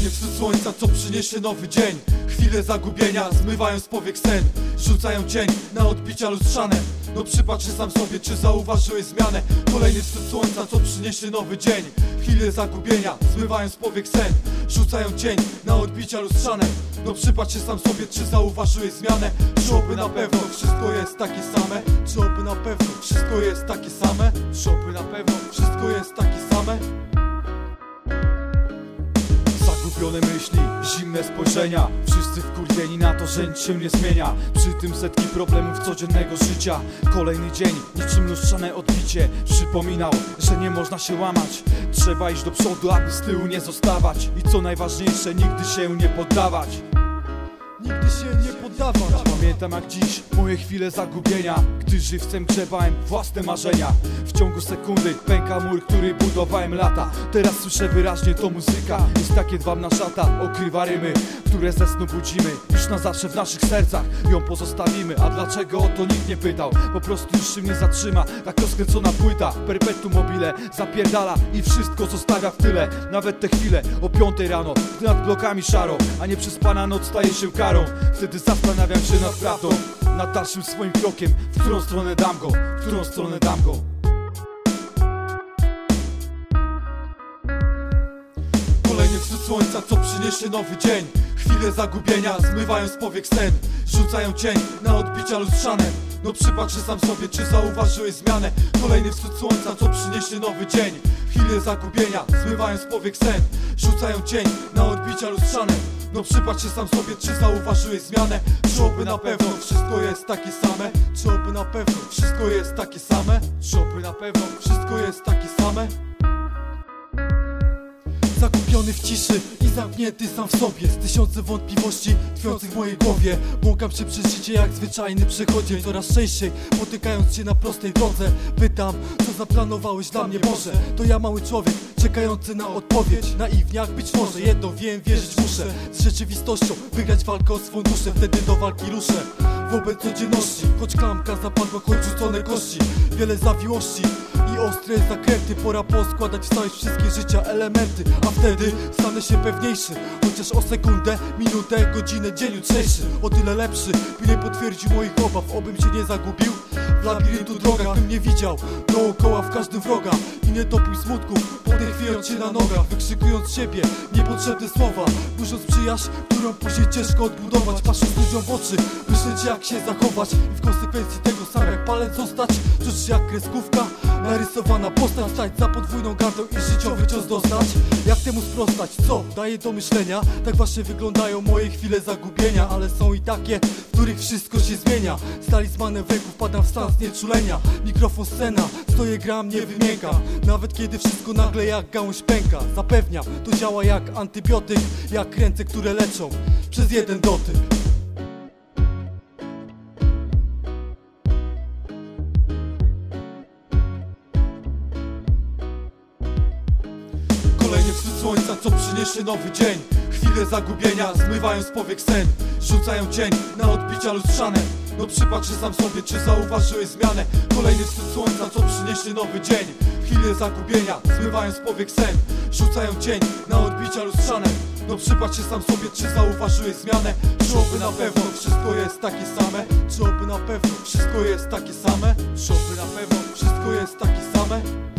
Kolejny wschód słońca, co przyniesie nowy dzień. Chwile zagubienia, zmywają z powiek sen. Rzucają cień na odbicia lustrzane. No przypatrz się sam sobie, czy zauważyłeś zmianę. Kolejny wschód słońca, co przyniesie nowy dzień. Chwile zagubienia, zmywają z powiek sen. Rzucają cień na odbicia lustrzane. No przypatrz się sam sobie, czy zauważyłeś zmianę. Czy oby na pewno wszystko jest takie same. Czy oby na pewno wszystko jest takie same. Czy oby na pewno wszystko jest takie same Zagubione myśli, zimne spojrzenia. Wszyscy wkurwieni na to, że nic się nie zmienia. Przy tym setki problemów codziennego życia. Kolejny dzień, niczym lustrzane odbicie. Przypominał, że nie można się łamać. Trzeba iść do przodu, aby z tyłu nie zostawać. I co najważniejsze, nigdy się nie poddawać. Nigdy się nie poddawać Pamiętam jak dziś moje chwile zagubienia. Gdy żywcem grzebałem własne marzenia. W ciągu sekundy pęka mur, który budowałem lata. Teraz słyszę wyraźnie to muzyka. Jest takie dwamna szata, okrywa rymy Które ze snu budzimy. Już na zawsze w naszych sercach ją pozostawimy. A dlaczego o to nikt nie pytał? Po prostu już się nie zatrzyma. Tak rozkręcona płyta, perpetuum mobile Zapierdala i wszystko zostawia w tyle. Nawet te chwile o piątej rano Gdy nad blokami szaro A nie przez pana noc staje się karą Wtedy zastanawiam się nad prawdą Nad dalszym swoim krokiem. W którą stronę dam go, w którą stronę dam go? Kolejny wschód słońca, co przyniesie nowy dzień. Chwile zagubienia, zmywają z powiek sen. Rzucają cień na odbicia lustrzane. No przypatrz się sam sobie, czy zauważyłeś zmianę. Kolejny wschód słońca, co przyniesie nowy dzień. Chwile zagubienia, zmywają z powiek sen. Rzucają cień na odbicia lustrzane no przypatrz się sam sobie, czy zauważyłeś zmianę? Czy oby na pewno wszystko jest takie same. Czy oby na pewno wszystko jest takie same. Czy oby na pewno wszystko jest takie same Zakupiony w ciszy i zamknięty sam w sobie. Z tysiące wątpliwości tkwiących w mojej głowie. Błąkam się przez życie jak zwyczajny przechodzień. Coraz częściej potykając się na prostej drodze Pytam, co zaplanowałeś dla mnie Boże? To ja mały człowiek, czekający na odpowiedź. Naiwnie jak być może, jedno wiem, wierzyć muszę. Z rzeczywistością wygrać walkę o swą duszę Wtedy do walki ruszę wobec codzienności Choć klamka zapadła, choć rzucone kości. Wiele zawiłości i ostre zakręty. Pora poskładać w wszystkie życia elementy A wtedy stanę się pewniejszy. Chociaż o sekundę, minutę, godzinę, dzień jutrzejszy. O tyle lepszy, by nie potwierdził moich obaw. Obym się nie zagubił w labiryntu drogach Bym nie widział dookoła w każdym wroga Nie topił smutku, potem chwiejąc się na nogach Wykrzykując siebie, niepotrzebne słowa Burząc przyjaźń, którą później ciężko odbudować. Patrząc ludziom w oczy, myśleć jak się zachować. I w konsekwencji tego sam jak palec zostać. Czuć jak kreskówka, narysowana postać. Stać za podwójną gardą i życiowy cios dostać. Jak temu sprostać, co? Daje do myślenia. Tak właśnie wyglądają moje chwile zagubienia. Ale są i takie, w których wszystko się zmienia. Z talizmanem w ręku wpadam w stan znieczulenia. Mikrofon scena, stoję gram, nie wymiękam Nawet kiedy wszystko nagle jak gałąź pęka Zapewniam, to działa jak antybiotyk Jak ręce, które leczą przez jeden dotyk. Kolejny wschód słońca, co przyniesie nowy dzień. Chwile zagubienia, zmywają z powiek sen. Rzucają cień na odbicia lustrzane No przypatrz się sam sobie, czy zauważyłeś zmianę? Kolejny wschód słońca, co przyniesie nowy dzień? Chwile zagubienia, zmywają z powiek sen. Rzucają cień na odbicia lustrzane. No przypatrz się sam sobie, czy zauważyłeś zmianę? Czy oby na pewno wszystko jest takie same? Czy oby na pewno wszystko jest takie same? Czy oby na pewno wszystko jest takie same